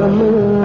Ramana.